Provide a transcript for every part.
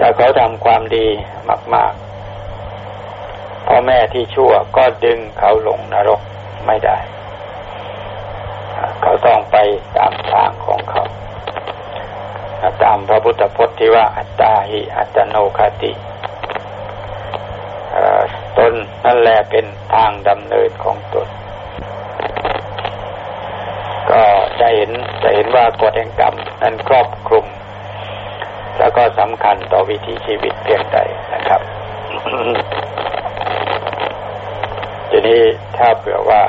ถ้าเขาทำความดีมาก ๆ พ่อแม่ที่ชั่วก็ดึงเขาลงนรกไม่ได้ เขาต้องไปตามทางของเขา ตามพระพุทธพจน์ที่ว่า อัตตาหิอัตโนคติตนนั่นแหละเป็นทางดำเนินของตน ก็จะเห็นจะเห็นว่ากฎแห่งกรรมนั้นครอบคลุม แล้วก็สำคัญต่อวิถีชีวิตเพียงใดนะครับทีนี้ถ้าเผื่อว่า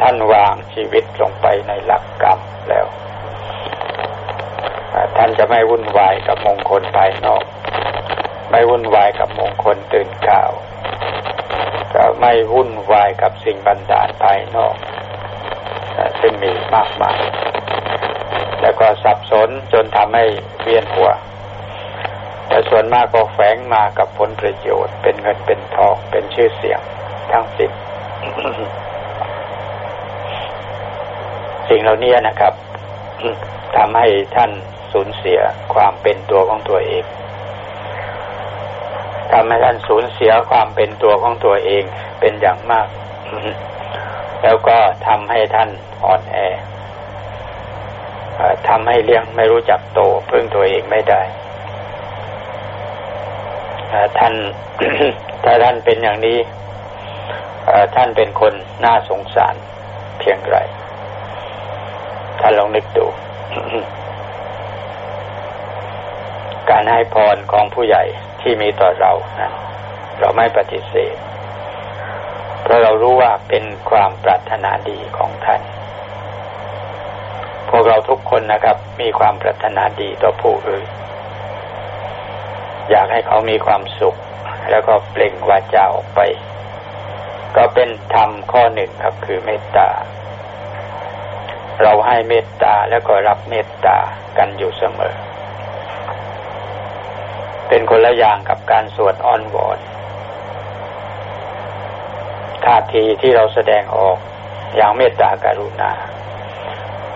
ท่านวางชีวิตลงไปในหลักกรรมแล้ว ท่านจะไม่วุ่นวายกับมงคลภายนอก ไม่วุ่นวายกับมงคลตื่นข่าวก็ไม่วุ่นวายกับสิ่งบันดาลภายนอก ซึ่งมีมากมาย แล้วก็สับสนจนทำให้เวียนหัว แต่ส่วนมากก็แฝงมากับผลประโยชน์ เป็นเงินเป็นทองเป็นชื่อเสียงทั้งสิ้นสิ่งเหล่านี้นะครับทำให้ท่านสูญเสียความเป็นตัวของตัวเองทำให้ท่านสูญเสียความเป็นตัวของตัวเองเป็นอย่างมาก แล้วก็ทำให้ท่านอ่อนแอ ทำให้เลี้ยงไม่รู้จักโตพึ่งตัวเองไม่ได้ท่านถ้าท่านเป็นอย่างนี้ท่านเป็นคนน่าสงสารเพียงไรท่านลองนึกดู การให้พรของผู้ใหญ่ที่มีต่อเรานะเราไม่ปฏิเสธ เพราะเรารู้ว่าเป็นความปรารถนาดีของท่าน วกเราทุกคนนะครับ มีความปรารถนาดีต่อผู้อื่น อยากให้เขามีความสุข แล้วก็เปล่งวาจาออกไป ก็เป็นธรรมข้อหนึ่งครับคือเมตตา เราให้เมตตาแล้วก็รับเมตตากันอยู่เสมอ เป็นคนละอย่างกับการสวดอ้อนวอนท่าทีที่เราแสดงออกอย่างเมตตาการุณา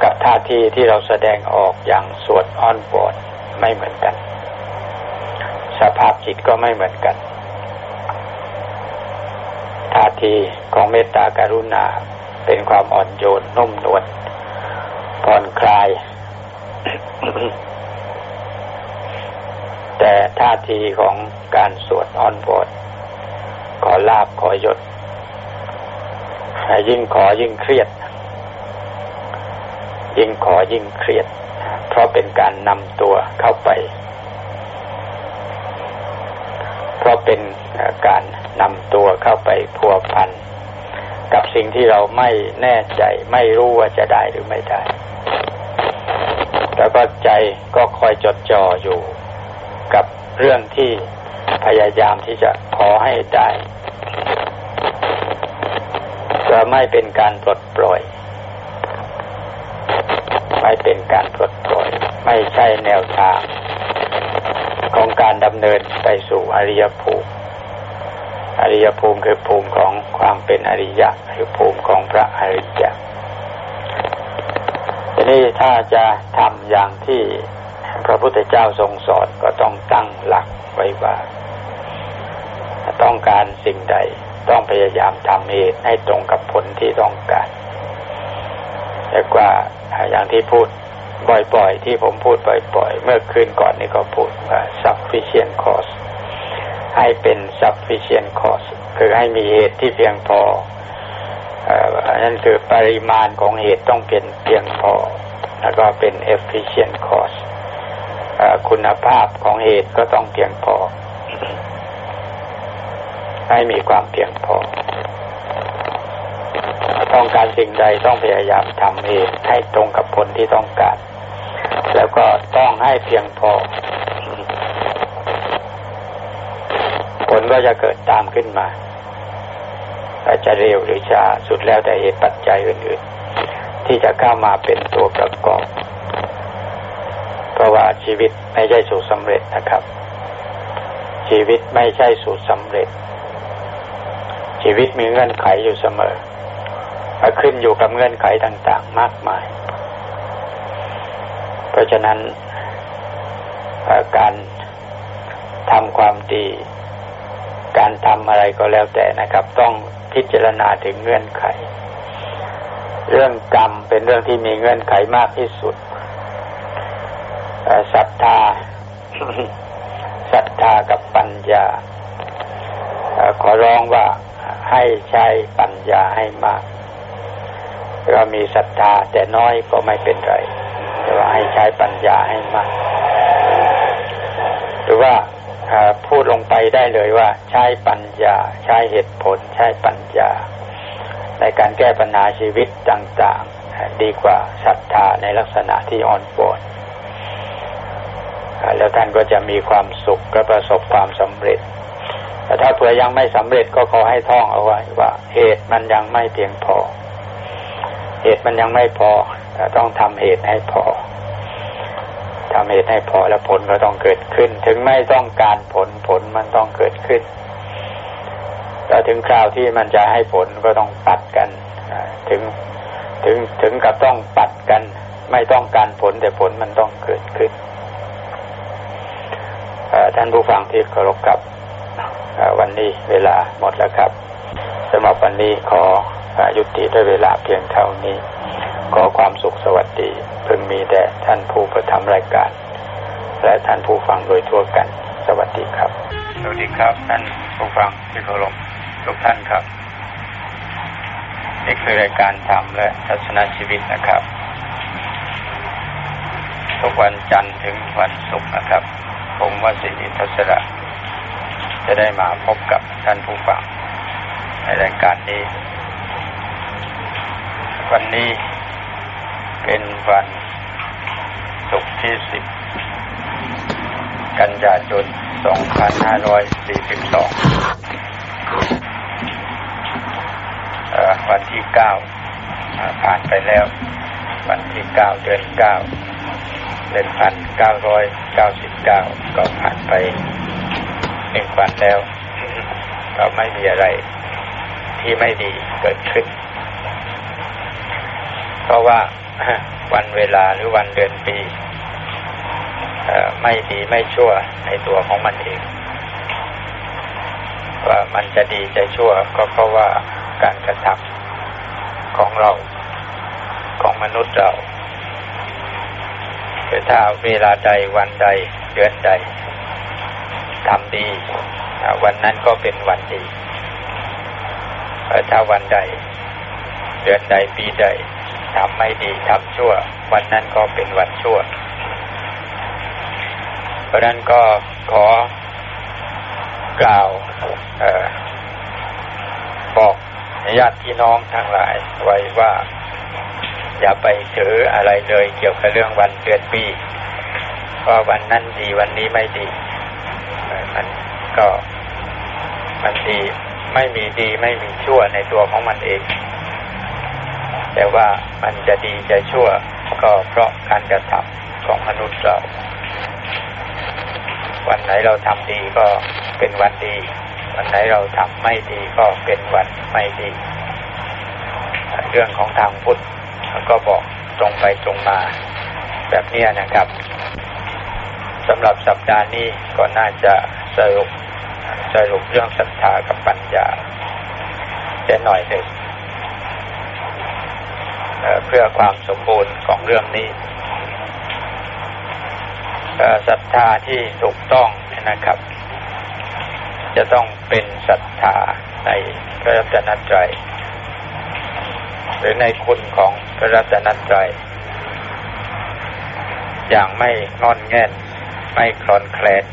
กับท่าทีที่เราแสดงออกอย่างสวดอ้อนวอนไม่เหมือนกัน สภาพจิตก็ไม่เหมือนกัน ท่าทีของเมตตาการุณาเป็นความอ่อนโยนนุ่มนวลผ่อนคลาย แต่ท่าทีของการสวดอ้อนวอนขอลาบขอยศยิ่งขอยิ่งเครียด ยิ่งขอยิ่งเครียด เพราะเป็นการนำตัวเข้าไป เพราะเป็นการนำตัวเข้าไปพัวพัน กับสิ่งที่เราไม่แน่ใจ ไม่รู้ว่าจะได้หรือไม่ได้ แล้วก็ใจก็คอยจดจ่ออยู่กับเรื่องที่พยายามที่จะขอให้ได้จะไม่เป็นการปลดปล่อย ไม่เป็นการปลดปล่อย ไม่ใช่ แนวทาง ของการดำเนินไปสู่อริยภูมิ อริยภูมิคือภูมิของความเป็นอริยะคือภูมิของพระอริยะทีนี้ถ้าจะทำอย่างที่พระพุทธเจ้าทรงสอนก็ต้องตั้งหลักไว้ว่าต้องการสิ่งใดต้องพยายามทำเหตุให้ตรงกับผลที่ต้องการแต่ว่าอย่างที่พูด บ่อยๆ ที่ผมพูดบ่อยๆ เมื่อคืนก่อนนี่ก็พูดว่า sufficient cost ให้เป็น sufficient cost คือให้มีเหตุที่เพียงพออันนั้นคือปริมาณของเหตุต้องเป็นเพียงพอ แล้วก็เป็น efficient cost คุณภาพของเหตุก็ต้องเพียงพอ ให้มีความเพียงพอ ต้องการสิ่งใดต้องพยายามทำเหตุให้ตรงกับผลที่ต้องการ แล้วก็ต้องให้เพียงพอ ผลก็จะเกิดตามขึ้นมาอาจจะเร็วหรือช้าสุดแล้วแต่เหตุปัจจัยอื่นๆ ที่จะเข้ามาเป็นตัวประกอบเพราะว่าชีวิตไม่ใช่สูตรสำเร็จนะครับ ชีวิตไม่ใช่สูตรสำเร็จ ชีวิตมีเงื่อนไขอยู่เสมอ ขึ้นอยู่กับเงื่อนไขต่าง ๆ มากมาย เพราะฉะนั้นการทำความดี การทำอะไรก็แล้วแต่นะครับ ต้องพิจารณาถึงเงื่อนไข เรื่องกรรมเป็นเรื่องที่มีเงื่อนไขมากที่สุดศรัทธาศรัทธากับปัญญาขอร้องว่าให้ใช้ปัญญาให้มาก เรามีศรัทธาแต่น้อยก็ไม่เป็นไรแต่ว่าให้ใช้ปัญญาให้มากหรือว่าพูดลงไปได้เลยว่า ใช้ปัญญา ใช้เหตุผล ใช้ปัญญา ในการแก้ปัญหาชีวิตต่างๆ ดีกว่าศรัทธาในลักษณะที่อ่อนปวดแล้วท่านก็จะมีความสุขและประสบความสำเร็จแต่ถ้าเผื่อยังไม่สำเร็จก็ขอให้ท่องเอาไว้ว่าเหตุมันยังไม่เพียงพอ เหตุมันยังไม่พอต้องทำเหตุให้พอทำเหตุให้พอแล้วผลก็ต้องเกิดขึ้น ถึงไม่ต้องการผลผลมันต้องเกิดขึ้นแล้วถึงคราวที่มันจะให้ผลก็ต้องปัดกันถึงถึงถึงกับต้องปัดกัน ไม่ต้องการผลแต่ผลมันต้องเกิดขึ้นท่านผู้ฟังที่เคารพกับวันนี้เวลาหมดแล้วครับสำหรับวันนี้ขอ ยุติด้วยเวลาเพียงเท่านี้ ขอความสุขสวัสดีพึงมีแด่ท่านผู้ประทำรายการ และท่านผู้ฟังโดยทั่วกัน สวัสดีครับ สวัสดีครับ ท่านผู้ฟังที่เคารพทุกท่านครับ นี่คือรายการธรรมและทัศนชีวิตนะครับ ทุกวันจันทร์ถึงวันศุกร์นะครับ ผมวสิริทัศระจะได้มาพบกับท่านผู้ฟังในรายการนี้ วันนี้เป็นวันศุกร์ที่สิบกันยายนสองพันห้าร้อยสี่สิบสองวันที่เก้าผ่านไปแล้ว วันที่เก้าเดือนเก้าหนึ่งพันเก้าร้อยเก้าสิบเก้าก็ผ่านไปหนึ่งวันแล้ว ก็ไม่มีอะไรที่ไม่ดีเกิดขึ้น เพราะว่าวันเวลาหรือวันเดือนปีไม่ดีไม่ชั่วในตัวของมันเอง ว่ามันจะดีจะชั่วก็เพราะว่าการกระทำของเราของมนุษย์เราคือถ้าเวลาใดวันใดเดือนใดทำดี วันนั้นก็เป็นวันดีถ้าวันใด เดือนใดปีใด ทำไม่ดีทำชั่ว วันนั้นก็เป็นวันชั่ว เพราะนั้นก็ขอกล่าวอบอกญาติพี่น้องทั้งหลายไว้ว่า อย่าไปถืออะไรเลยเกี่ยวกับเรื่องวันเดือนปีว่าวันนั้นดีวันนี้ไม่ดีมันก็มันดีไม่มีดีไม่มีชั่วในตัวของมันเอง แต่ว่ามันจะดีจะชั่วก็เพราะการกระทำของมนุษย์เรา วันไหนเราทำดีก็เป็นวันดี วันไหนเราทำไม่ดีก็เป็นวันไม่ดี เรื่องของทางพุทธก็บอกตรงไปตรงมา แบบนี้นะครับสำหรับสัปดาห์นี้ก็น่าจะสรุปสรุปเรื่องศรัทธากับปัญญาจะหน่อยหนึ่ง เพื่อความสมบูรณ์ของเรื่องนี้ศรัทธาที่ถูกต้องนะครับ จะต้องเป็นศรัทธาในพระรัตนตรัยหรือในคุณของพระรัตนตรัยอย่างไม่งอนแง่นไม่คลอนแคลน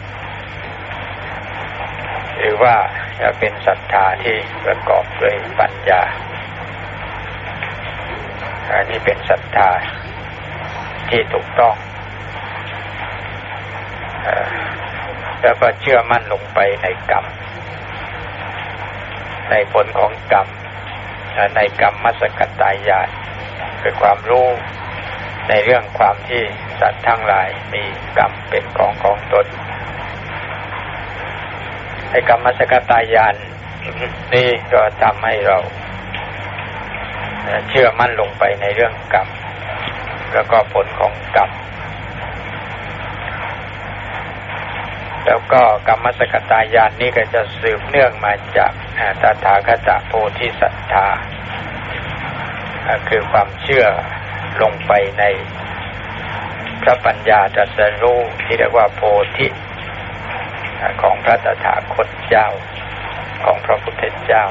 หรือว่าจะเป็นศรัทธาที่ประกอบด้วยปัญญา อันนี้เป็นศรัทธาที่ถูกต้องแล้วก็เชื่อมั่นลงไปในกรรม ในผลของกรรม ในกรรมมัสกตายาคือความรู้ในเรื่องความที่สัตว์ทั้งหลายมีกรรมเป็นของของตนในกรรมมัสกตายานนี่ก็ทำให้เรา เชื่อมั่นลงไปในเรื่องกรรม แล้วก็ผลของกรรม แล้วก็กรรมสกตายานนี้ก็จะสืบเนื่องมาจากตถาคตโพธิสัตธาคือความเชื่อลงไปในพระปัญญาตรัสรู้ที่เรียกว่าโพธิของพระตถาคตเจ้าของพระพุทธเจ้า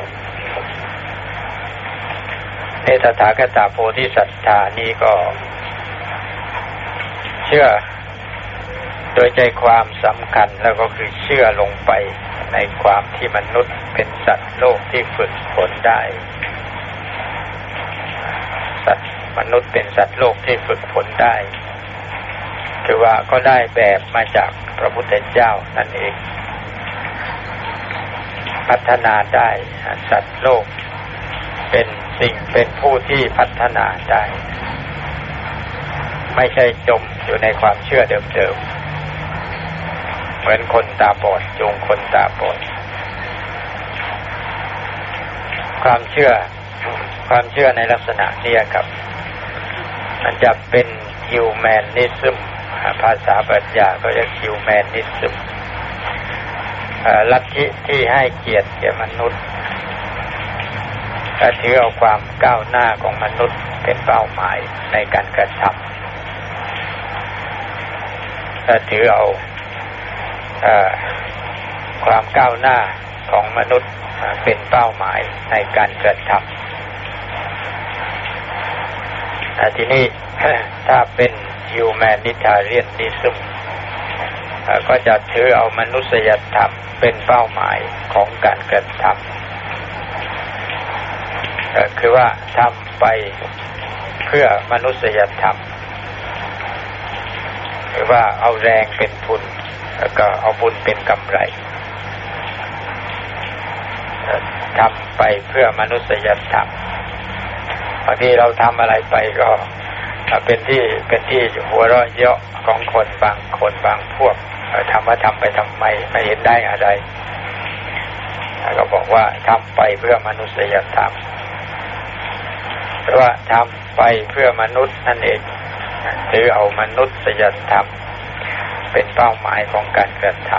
ในตถาคตโพธิสัตธานี้ก็ เชื่อ โดยใจความสำคัญแล้วก็คือเชื่อลงไปในความที่มนุษย์เป็นสัตว์โลกที่ฝึกฝนได้ สัตว์มนุษย์เป็นสัตว์โลกที่ฝึกฝนได้ คือว่าก็ได้แบบมาจากพระพุทธเจ้านั่นเอง พัฒนาได้สัตว์โลกเป็น สิ่งเป็นผู้ที่พัฒนาได้ไม่ใช่จมอยู่ในความเชื่อเดิมๆ เหมือนคนตาบอดจูงคนตาบอด ความเชื่อ ความเชื่อในลักษณะนี้ครับ มันจะเป็นฮิวแมนนิซึมภาษาปรัชญาก็เรียกฮิวแมนนิซึมลัทธิที่ให้เกียรติแก่มนุษย์ ถือเอาความก้าวหน้าของมนุษย์เป็นเป้าหมายในการกระทำถือเอาความก้าวหน้าของมนุษย์เป็นเป้าหมายในการกระทำทีนี้ถ้าเป็นยูแมนิทาเรียนนิซึมก็จะถือเอามนุษยธรรมเป็นเป้าหมายของการกระทำ คือว่าทำไปเพื่อมนุษยธรรมหรือว่าเอาแรงเป็นทุนแล้วก็เอาบุญเป็นกำไรทำไปเพื่อมนุษยธรรมบางทีเราทำอะไรไปก็เป็นที่เป็นที่หัวเราะเยาะของคนบางคนบางพวกทำว่าทำไปทำไมไม่เห็นได้อะไรก็บอกว่าทำไปเพื่อมนุษยธรรม ว่าทำไปเพื่อมนุษย์นั่นเองถือเอามนุษยธรรมเป็นเป้าหมายของการกระทำ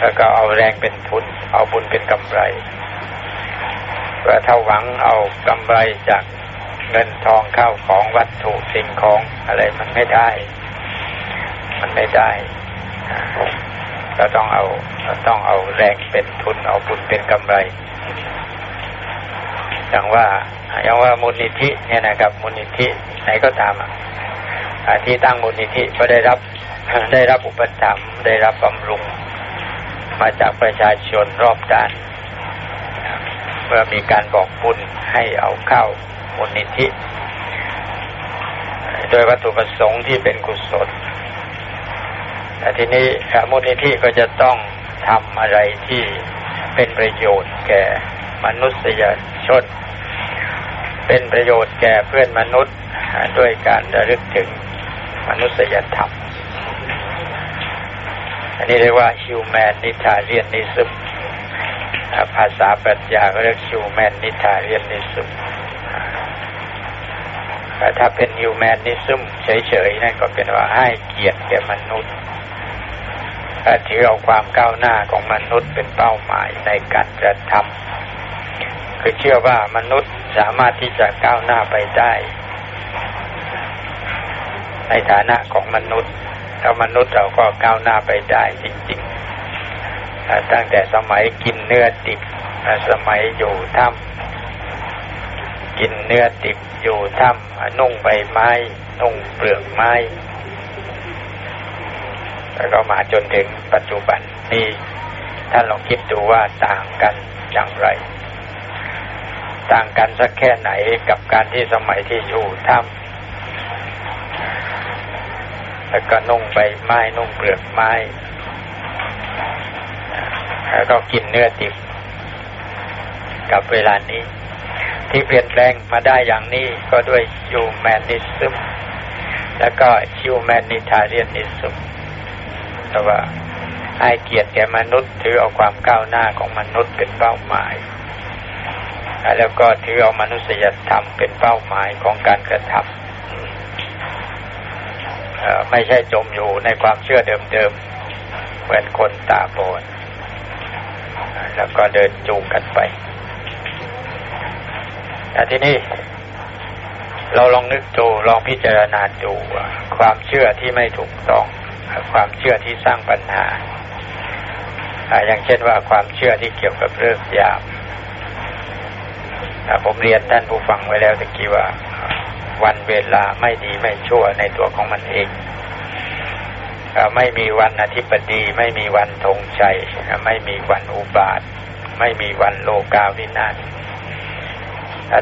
แล้วก็เอาแรงเป็นทุนเอาบุญเป็นกำไรเพื่อเท่าหวังเอากำไรจากเงินทองเข้าของวัตถุสิ่งของอะไรมันไม่ได้ มันไม่ได้ ก็ต้องเอาต้องเอาแรงเป็นทุนเอาบุญเป็นกำไร อย่างว่าอย่างว่ามูลนิธิเนี่ยนะครับมูลนิธิไหนก็ตามที่ตั้งมูลนิธิก็ได้รับได้รับอุปถัมภ์ได้รับบำรุง มาจากประชาชนรอบด้านเมื่อมีการบอกบุญให้เอาเข้ามูลนิธิ โดยวัตถุประสงค์ที่เป็นกุศลแต่ทีนี้มูลนิธิก็จะต้องทำอะไรที่เป็นประโยชน์แก่ มนุษยชน เป็นประโยชน์แก่เพื่อนมนุษย์ด้วยการระลึกถึงมนุษยธรรม อันนี้เรียกว่า humanitarianism ภาษาปรัชญาก็เรียก humanitarianism แต่ถ้าเป็น humanism เฉยๆนั่นก็เป็นว่าให้เกียรติแก่มนุษย์ถือเอาความก้าวหน้าของมนุษย์เป็นเป้าหมายในการกระทำ คือเชื่อว่ามนุษย์สามารถที่จะก้าวหน้าไปได้ ในฐานะของมนุษย์แล้วมนุษย์เราก็ก้าวหน้าไปได้จริงๆ ตั้งแต่สมัยกินเนื้อดิบสมัยอยู่ถ้ำกินเนื้อดิบอยู่ถ้ำนุ่งใบไม้นุ่งเปลือกไม้แล้วก็มาจนถึงปัจจุบันนี้ท่านลองคิดดูว่าต่างกันอย่างไร ต่างกันสักแค่ไหนกับการที่สมัยที่อยู่ถ้ำแล้วก็นุ่งใบไม้นุ่งเปลือกไม้ แล้วก็กินเนื้อดิบกับเวลานี้ ที่เปลี่ยนแปลงมาได้อย่างนี้ก็ด้วยยูแมนนิซึมแล้วก็ชิวแมนนิทาเรียนนิซึมแต่ว่าให้เกียรติแก่มนุษย์ถือเอาความก้าวหน้าของมนุษย์เป็นเป้าหมาย แล้วก็ถือเอามนุษยธรรมเป็นเป้าหมายของการกระทำไม่ใช่จมอยู่ในความเชื่อเดิมๆ เหมือนคนตาบอดแล้วก็เดินจูงกันไปแต่ที่นี่เราลองนึกดูลองพิจารณาดูความเชื่อที่ไม่ถูกต้อง ความเชื่อที่สร้างปัญหา อย่างเช่นว่าความเชื่อที่เกี่ยวกับเรื่องยาม ผมเรียนท่านผู้ฟังไว้แล้วตะกี้ว่า วันเวลาไม่ดีไม่ชั่วในตัวของมันเองไม่มีวันอธิปดี ไม่มีวันธงชัยไม่มีวันอุบาท ไม่มีวันโลกาวินาศ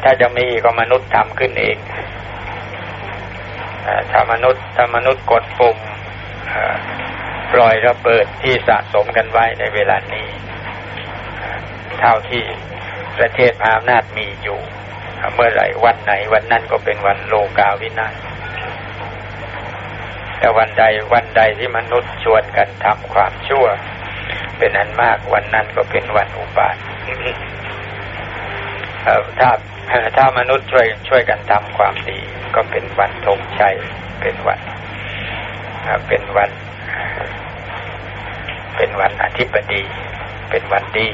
ถ้าจะมีก็มนุษย์ทำขึ้นเองถ้ามนุษย์ถ้ามนุษย์กดปุ่มปล่อยระเบิดที่สะสมกันไว้ในเวลานี้ เท่าที่ ประเทศมหาอำนาจมีอยู่ เมื่อไหร่วันไหนวันนั้นก็เป็นวันโลกาวินาศแต่วันใดวันใดที่มนุษย์ชวนกันทำความชั่ว เป็นอันมากวันนั้นก็เป็นวันอุบาทถ้าถ้ามนุษย์ช่วยช่วยกันทำความดี ก็เป็นวันธงชัยเป็นวันเป็นวัน เป็นวันอธิบดี เป็นวันดี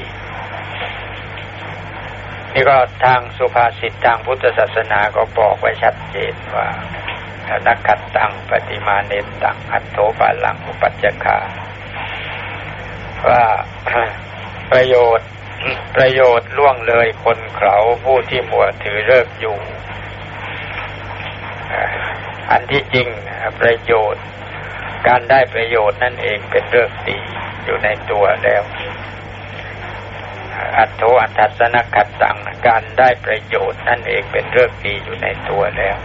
นี่ก็ทางสุภาษิตทางพุทธศาสนาก็บอกไว้ชัดเจนว่านักขัดตังปฏิมาเนตังอัตโธปาลังอุปัจจคาว่าประโยชน์ประโยชน์ล่วงเลยคนเขาผู้ที่มัวถือเลิกอยู่ อันที่จริงประโยชน์ การได้ประโยชน์นั่นเองเป็นเรื่องดีอยู่ในตัวแล้ว อัตโธอัตสนกัดตังการได้ประโยชน์นั่นเองเป็นเรื่องดีอยู่ในตัวแล้ว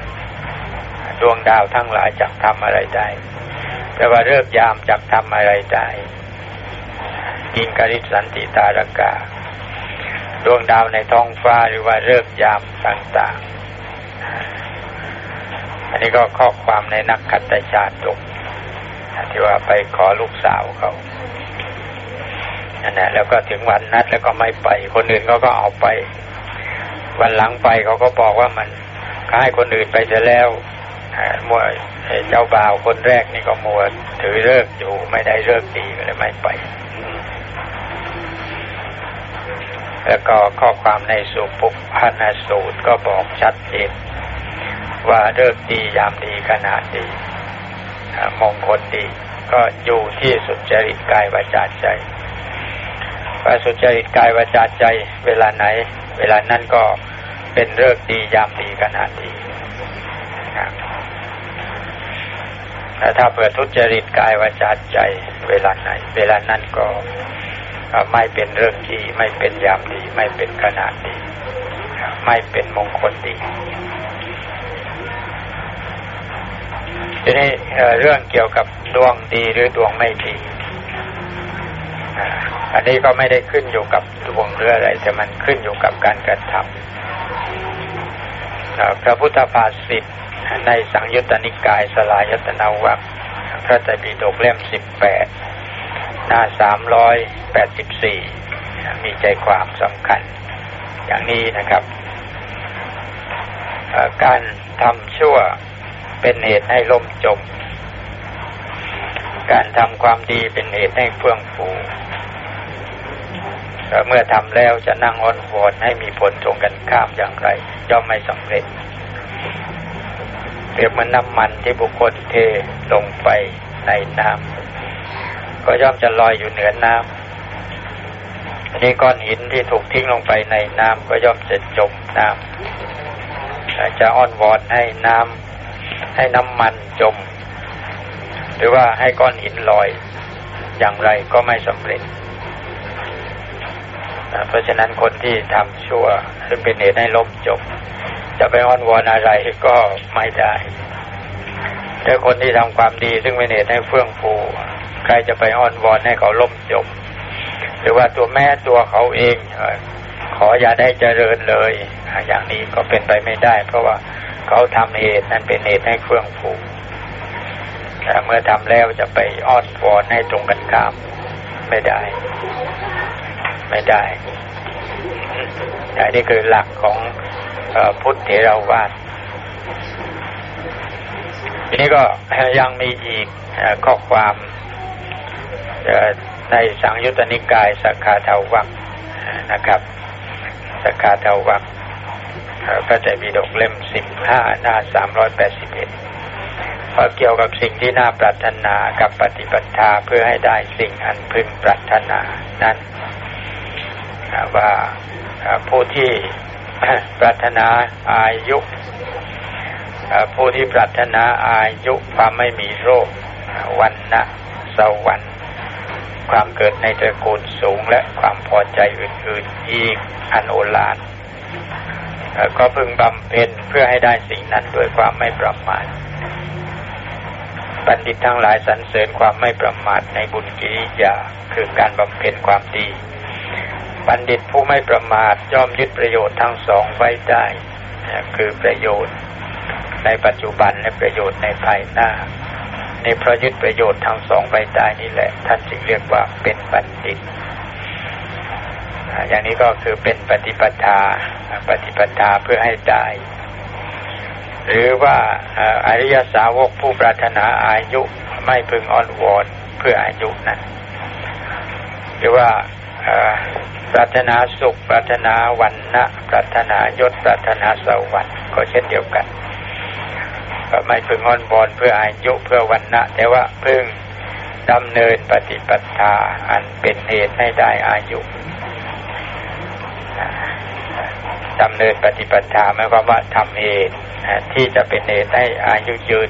ดวงดาวทั้งหลายจักทำอะไรได้แปลว่าเลิกยามจักทำอะไรได้กินกริสันติตารกาดวงดาวในท้องฟ้าหรือว่าเลิกยามต่างๆ อันนี้ก็ข้อความในนักขัตชาติตกที่ว่าไปขอลูกสาวเขา นั่นแหละแล้วก็ถึงวันนัดแล้วก็ไม่ไป คนอื่นเขาก็เอาไป วันหลังไปเขาก็บอกว่ามันให้คนอื่นไปจะแล้วมัวเจ้าบ่าวคนแรกนี่ก็มัวถือเลิกอยู่ไม่ได้เลิกดีก็เลยไม่ไป แล้วก็ข้อความในสุปุพานาสูตรก็บอกชัดเจนว่าเลิกดียามดีขนาดดีมงคลดีก็อยู่ที่สุจริตกายวาจาใจ ว่าสุจริตกายวาจาใจ เวลาไหน เวลานั้นก็เป็นเลิกดียามดีขนาดดีแต่ถ้าเปิดทุจริตกายวาจาใจ เวลาไหน เวลานั้นก็ไม่เป็นเรื่องดีไม่เป็นยามดี ไม่เป็นขนาดดี ไม่เป็นมงคลดีทีนี้เรื่องเกี่ยวกับดวงดีหรือดวงไม่ดี อันนี้ก็ไม่ได้ขึ้นอยู่กับดวงหรืออะไรแต่มันขึ้นอยู่กับการกระทำพระพุทธภาษิตในสังยุตตนิกายสลายยตนาวัคพระไตรปิฎกเล่มสิบแปดหน้าสามร้อยแปดสิบสี่มีใจความสำคัญ อย่างนี้นะครับ การทำชั่วเป็นเหตุให้ล่มจม การทำความดีเป็นเหตุให้เฟื่องฟู เมื่อทำแล้วจะนั่งอ้อนวอนให้มีผลตรงกันข้ามอย่างไรย่อมไม่สำเร็จเปรียบเหมือนน้ำมันที่บุคคลเทลงไปในน้ำก็ย่อมจะลอยอยู่เหนือน้ำนี่ก้อนหินที่ถูกทิ้งลงไปในน้ำก็ย่อมจะจมน้ำจะอ้อนวอนให้น้ำให้น้ำมันจม หรือว่าให้ก้อนหินลอยอย่างไรก็ไม่สำเร็จ เพราะฉะนั้นคนที่ทำชั่วหรือเป็นเหตุให้ล้มจมจะไปอ้อนวอนอะไรก็ไม่ได้แต่คนที่ทำความดีซึ่งเป็นเหตุให้เฟื่องฟู ใครจะไปอ้อนวอนให้เขาล่มจมหรือว่าตัวแม่ตัวเขาเองขออย่าได้เจริญเลย อย่างนี้ก็เป็นไปไม่ได้ เพราะว่าเขาทำเหตุนั้นเป็นเหตุให้เฟื่องฟูแต่เมื่อทำแล้วจะไปอ้อนวอนให้ตรงกันข้ามไม่ได้ ไม่ได้นนี้คือหลักของพุทธเถรวาททีนี้ก็ยังมีอีกข้อความในสังยุตตนิกายสักขาเทาวักนะครับสักขาเทาวักพระไตรปิฎกเล่มสิบห้าหน้าสามร้อยแปดสิบเอ็ดพอเกี่ยวกับสิ่งที่น่าปรารถนากับปฏิปทาเพื่อให้ได้สิ่งอันพึงปรารถนานั้น ว่าผู้ที่ปรารถนาอายุผู้ที่ปรารถนาอายุความไม่มีโรควันนะสวรรค์ความเกิดในตระกูลสูงและความพอใจอื่นๆอีกอันโอฬารก็พึงบำเพ็ญเพื่อให้ได้สิ่งนั้นโดยความไม่ประมาทบัณฑิตทั้งหลายสรรเสริญความไม่ประมาทในบุญกิริยาคือการบำเพ็ญความดี บัณฑิตผู้ไม่ประมาทย่อมยึดประโยชน์ทั้งสองไว้ได้คือประโยชน์ในปัจจุบันและประโยชน์ในภายหน้าในเพราะยึดประโยชน์ทั้งสองไว้ได้นี่แหละ ท่านจึงเรียกว่าเป็นบัณฑิตอย่างนี้ก็คือเป็นปฏิปทาปฏิปทาเพื่อให้ได้ หรือว่าอริยสาวกผู้ปรารถนาอายุไม่พึงอ่อนวอนเพื่ออายุนั้นหรือว่า ปรารถนาสุข ปรารถนาวันนะปรารถนายศปรารถนาสวรรค์ก็เช่นเดียวกันก็ไม่พึงอ่อนวอนเพื่ออายุเพื่อวันนะแต่ว่าพึงดำเนินปฏิปทาอันเป็นเหตุให้ได้อายุดำเนินปฏิปทาหมายความว่าทำเหตุที่จะเป็นเหตุให้อายุยืน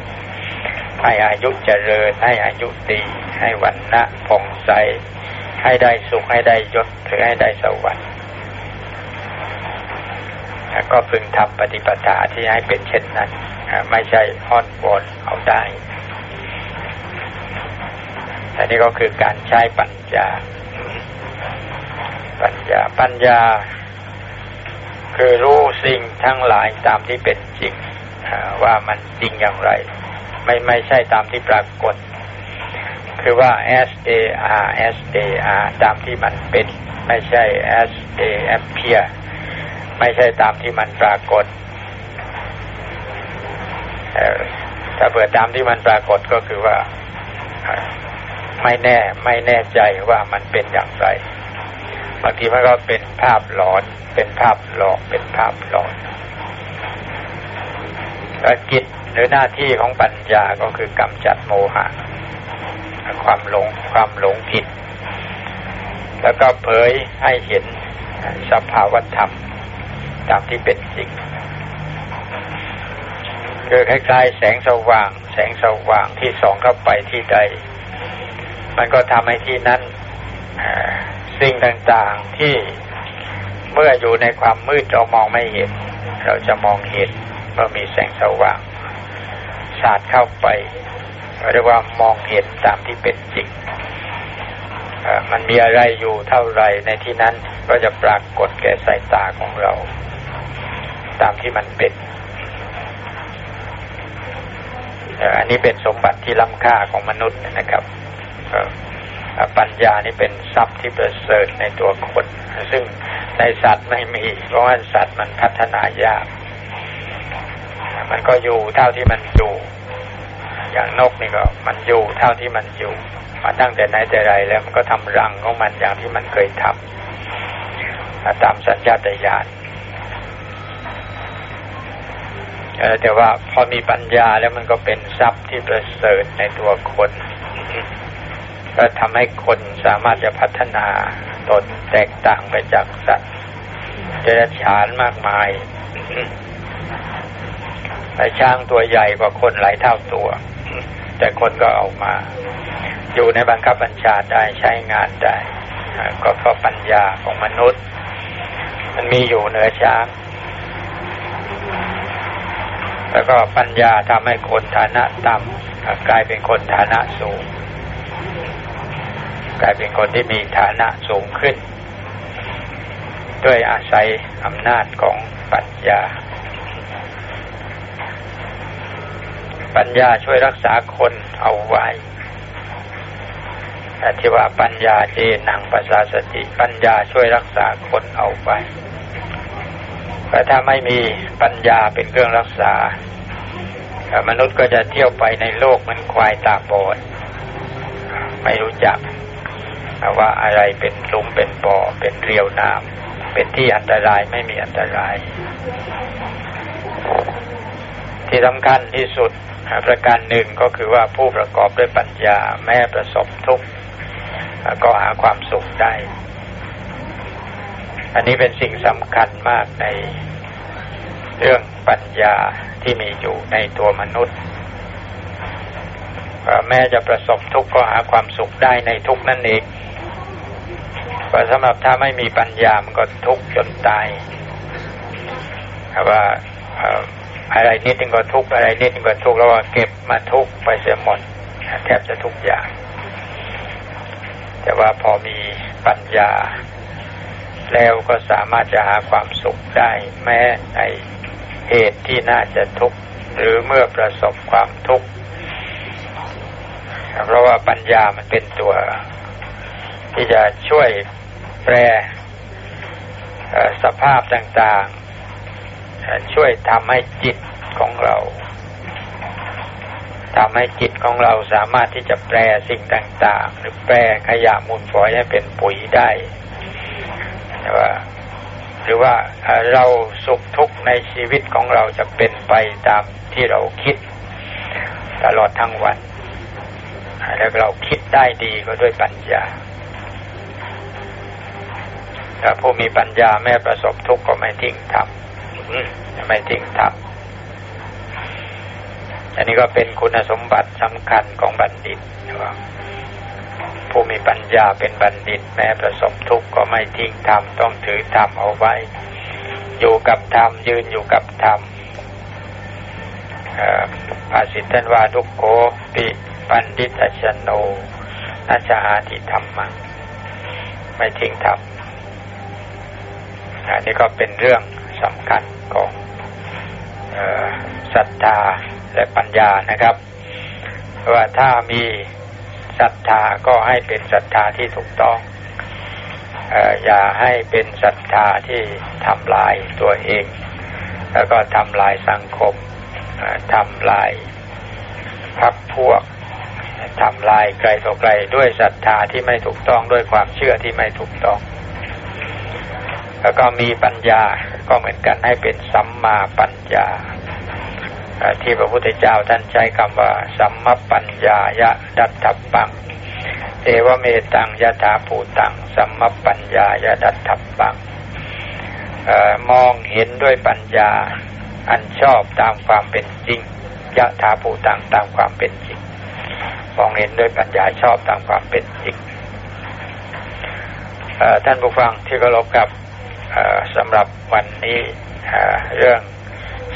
ให้อายุเจริญให้อายุดี ให้วันนะผ่องใส ให้ได้สุขให้ได้ยศหรือให้ได้สวรรค์ก็พึงทำปฏิปทาที่ให้เป็นเช่นนั้น ไม่ใช่อ้อนวอนเอาได้อันนี้ก็คือการใช้ปัญญา ปัญญา ปัญญา คือรู้สิ่งทั้งหลายตามที่เป็นจริงว่ามันจริงอย่างไร ไม่ไม่ใช่ตามที่ปรากฏ คือว่า S A R S A R ตามที่มันเป็น ไม่ใช่ S A appear ไม่ใช่ตามที่มันปรากฏถ้าเปิดตามที่มันปรากฏก็คือว่าไม่แน่ไม่แน่ใจว่ามันเป็นอย่างไรบางทีมันก็เป็นภาพหลอน เป็นภาพหลอกเป็นภาพหลอนแล้วกิจหรือหน้าที่ของปัญญาก็คือกำจัดโมหะ ความหลงความหลงผิด แล้วก็เผยให้เห็นสภาวธรรมตามที่เป็นจริงคือคล้ายๆแสงสว่าง แสงสว่างที่ส่องเข้าไปที่ใด มันก็ทำให้ที่นั้นสิ่งต่างๆที่เมื่ออยู่ในความมืดเรามองไม่เห็น เราจะมองเห็นเมื่อมีแสงสว่างสาดเข้าไป เรียกว่ามองเห็นตามที่เป็นจริงมันมีอะไรอยู่เท่าไรในที่นั้นก็จะปรากฏแก่สายตาของเรา ตามที่มันเป็นอันนี้เป็นสมบัติที่ล้ำค่าของมนุษย์นะครับปัญญานี่เป็นทรัพย์ที่ประเสริฐในตัวคนซึ่งในสัตว์ไม่มี เพราะว่าสัตว์มันพัฒนายาก มันก็อยู่เท่าที่มันอยู่ อย่างนกนี่ก็มันอยู่เท่าที่มันอยู่ มาตั้งแต่ไหนแต่ไรแล้วมันก็ทำรังของมันอย่างที่มันเคยทำตามสัญญาตญาณแต่ว่าพอมีปัญญาแล้วมันก็เป็นทรัพย์ที่ประเสริฐในตัวคน ก็ทำให้คนสามารถจะพัฒนาตนแตกต่างไปจากสัตว์เดรัจฉานมากมายไอ้ช้างตัวใหญ่กว่าคนหลายเท่าตัว แต่คนก็เอามา อยู่ในบังคับบัญชาได้ใช้งานได้ก็เพราะปัญญาของมนุษย์ มันมีอยู่เหนือช้าง แล้วก็ปัญญาทำให้คนฐานะต่ำกลายเป็นคนฐานะสูง กลายเป็นคนที่มีฐานะสูงขึ้น ด้วยอาศัยอำนาจของปัญญา ปัญญาช่วยรักษาคนเอาไว้ที่ว่าปัญญาเจนังปัสสาสติ ปัญญาช่วยรักษาคนเอาไว้แต่ถ้าไม่มีปัญญาเป็นเครื่องรักษามนุษย์ก็จะเที่ยวไปในโลกมันควายตาบอด ไม่รู้จักว่าอะไรเป็นลุมเป็นบ่อเป็นเรียวน้ำเป็นที่อันตรายไม่มีอันตราย ที่สำคัญที่สุดประการหนึ่งก็คือว่าผู้ประกอบด้วยปัญญาแม้ประสบทุกข์ก็หาความสุขได้ อันนี้เป็นสิ่งสำคัญมากในเรื่องปัญญาที่มีอยู่ในตัวมนุษย์แม้จะประสบทุกข์ก็หาความสุขได้ในทุกนั่นเองเพราะสำหรับถ้าไม่มีปัญญามันก็ทุกข์จนตายว่า อะไรนิดนึงก็ทุกอะไรนิดนึงก็ทุกแล้วว่าเก็บมาทุกไปเสียหมดแทบจะทุกอย่าง แต่ว่าพอมีปัญญา แล้วก็สามารถจะหาความสุขได้ แม้ในเหตุที่น่าจะทุกข์หรือเมื่อประสบความทุกข์เพราะว่าปัญญามันเป็นตัว ที่จะช่วยแปรสภาพต่างๆ ช่วยทำให้จิตของเราทำให้จิตของเราสามารถที่จะแปลสิ่งต่าง ๆ หรือแปลขยะมูลฝอยให้เป็นปุ๋ยได้ว่าหรือว่าเราสุขทุกข์ในชีวิตของเราจะเป็นไปตามที่เราคิด ตลอดทั้งวัน แล้วเราคิดได้ดีก็ด้วยปัญญาถ้าผู้มีปัญญาแม้ประสบทุกข์ก็ไม่ทิ้งทำ ไม่ทิ้งทำอันนี้ก็เป็นคุณสมบัติสำคัญของบัณฑิตว่าผู้มีปัญญาเป็นบัณฑิต แม้ประสบทุกข์ก็ไม่ทิ้งธรรมต้องถือธรรมเอาไว้ อยู่กับธรรมยืนอยู่กับธรรมภาษิตท่านว่าทุกโกปิปันดิตชโนนาจาติธรรมังไม่ทิ้งธรรมอันนี้ก็เป็นเรื่องสำคัญ ของศรัทธาและปัญญานะครับ ว่าถ้ามีศรัทธาก็ให้เป็นศรัทธาที่ถูกต้องอย่าให้เป็นศรัทธาที่ทำลายตัวเอง แล้วก็ทำลายสังคมทำลายพักพวกทำลายไกลต่อไกลด้วยศรัทธาที่ไม่ถูกต้องด้วยความเชื่อที่ไม่ถูกต้อง แล้วก็มีปัญญา ก็เหมือนกันให้เป็นสัมมาปัญญาที่พระพุทธเจ้าท่านใช้คำว่า สัมมปัญญายะดัตถปังเอวเมตังยะถาภูตัง สัมมปัญญายะดัตถปังมองเห็นด้วยปัญญา อันชอบตามความเป็นจริงยะถาภูตังตามความเป็นจริง มองเห็นด้วยปัญญาชอบตามความเป็นจริงท่านผู้ฟังที่เคารพกับ สำหรับวันนี้เรื่อง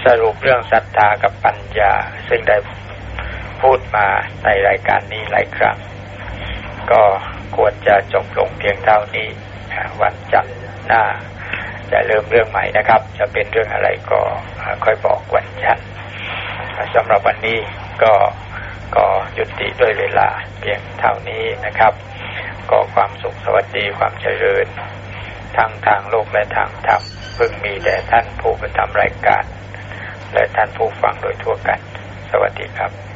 สรุปเรื่องศรัทธากับปัญญา ซึ่งได้พูดมาในรายการนี้หลายครั้ง ก็ควรจะจบลงเพียงเท่านี้ วันจันทร์หน้าจะเริ่มเรื่องใหม่นะครับ จะเป็นเรื่องอะไรก็ค่อยบอกวันจันทร์สำหรับวันนี้ก็ก็ยุติด้วยเวลาเพียงเท่านี้นะครับ ก็ความสุขสวัสดีความเจริญ ทั้งทางโลกและทางธรรมเพิ่งมีแด่ท่านผู้ประทำรายการ และท่านผู้ฟังโดยทั่วกัน สวัสดีครับ